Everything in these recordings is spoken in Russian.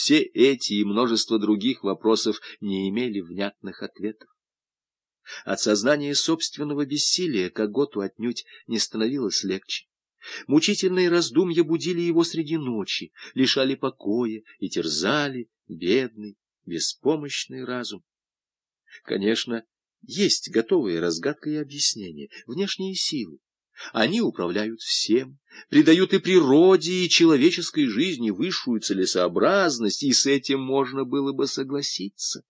Все эти и множество других вопросов не имели внятных ответов. От сознания собственного бессилия Коготу отнюдь не становилось легче. Мучительные раздумья будили его среди ночи, лишали покоя и терзали бедный, беспомощный разум. Конечно, есть готовые разгадка и объяснения, внешние силы. Они управляют всем, придают и природе, и человеческой жизни высшую целесообразность, и с этим можно было бы согласиться.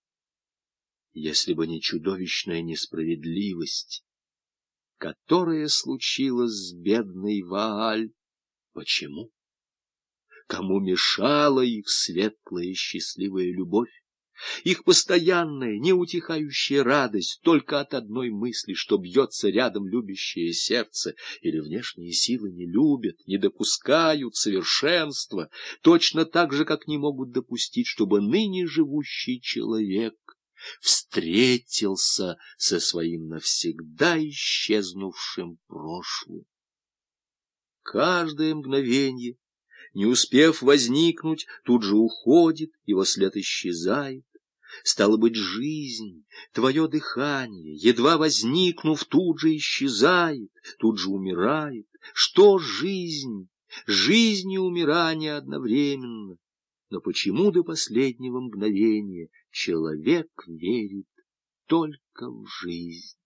Если бы не чудовищная несправедливость, которая случилась с бедной Вааль. Почему? Кому мешала их светлая и счастливая любовь? Их постоянная, неутихающая радость только от одной мысли, что бьется рядом любящее сердце, или внешние силы не любят, не допускают совершенства, точно так же, как не могут допустить, чтобы ныне живущий человек встретился со своим навсегда исчезнувшим прошлым. Каждое мгновение, не успев возникнуть, тут же уходит, его след исчезает. Стало быть, жизнь, твое дыхание, едва возникнув, тут же исчезает, тут же умирает. Что жизнь? Жизнь и умирание одновременно. Но почему до последнего мгновения человек верит только в жизнь?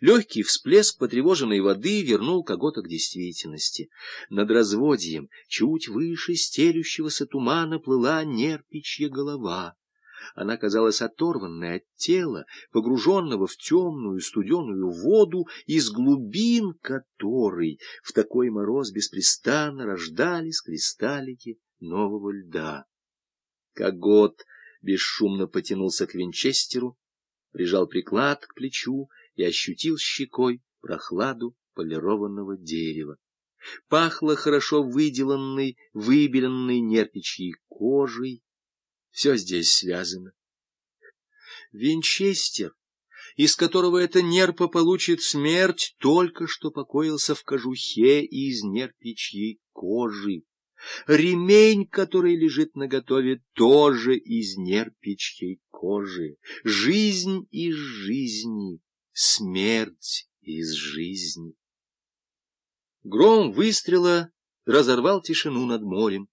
Легкий всплеск потревоженной воды вернул Когота к действительности. Над разводьем, чуть выше стелющегося тумана, плыла нерпичья голова. Она казалась оторванной от тела, погруженного в темную студеную воду, из глубин которой в такой мороз беспрестанно рождались кристаллики нового льда. Когот бесшумно потянулся к винчестеру, прижал приклад к плечу и ощутил щекой прохладу полированного дерева. Пахло хорошо выделанной, выбеленной нерпичьей кожей. Все здесь связано. Винчестер, из которого эта нерпа получит смерть, только что покоился в кожухе из нерпичьей кожи. Ремень, который лежит наготове, тоже из нерпичьей кожи. Жизнь из жизни, смерть из жизни. Гром выстрела разорвал тишину над морем,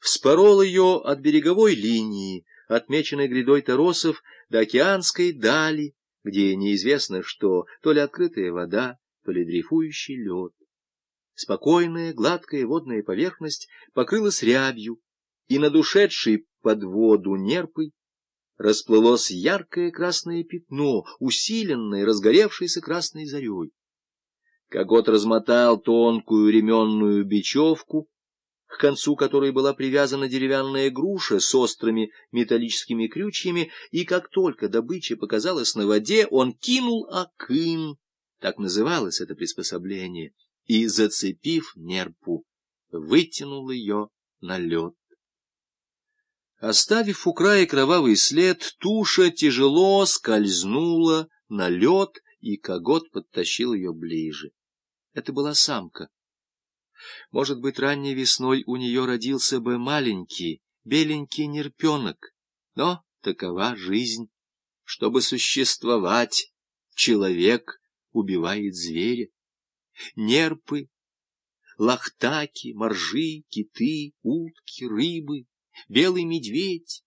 вспорол ее от береговой линии, отмеченной грядой торосов, до океанской дали, где неизвестно что, то ли открытая вода, то ли дрейфующий лед. Спокойная, гладкая водная поверхность покрылась рябью, и над ушедшей под воду нерпой расплылось яркое красное пятно, усиленное разгоревшейся красной зарей. Когот размотал тонкую ременную бечевку, к концу которой была привязана деревянная груша с острыми металлическими крючьями, и как только добыча показалась на воде, он кинул акын, так называлось это приспособление, и, зацепив нерпу, вытянул ее на лед. Оставив у края кровавый след, туша тяжело скользнула на лед, и когот подтащил ее ближе. Это была самка. Может быть, ранней весной у нее родился бы маленький, беленький нерпенок, но такова жизнь. Чтобы существовать, человек убивает зверя нерпы, лахтаки, моржи, киты, утки, рыбы, белый медведь,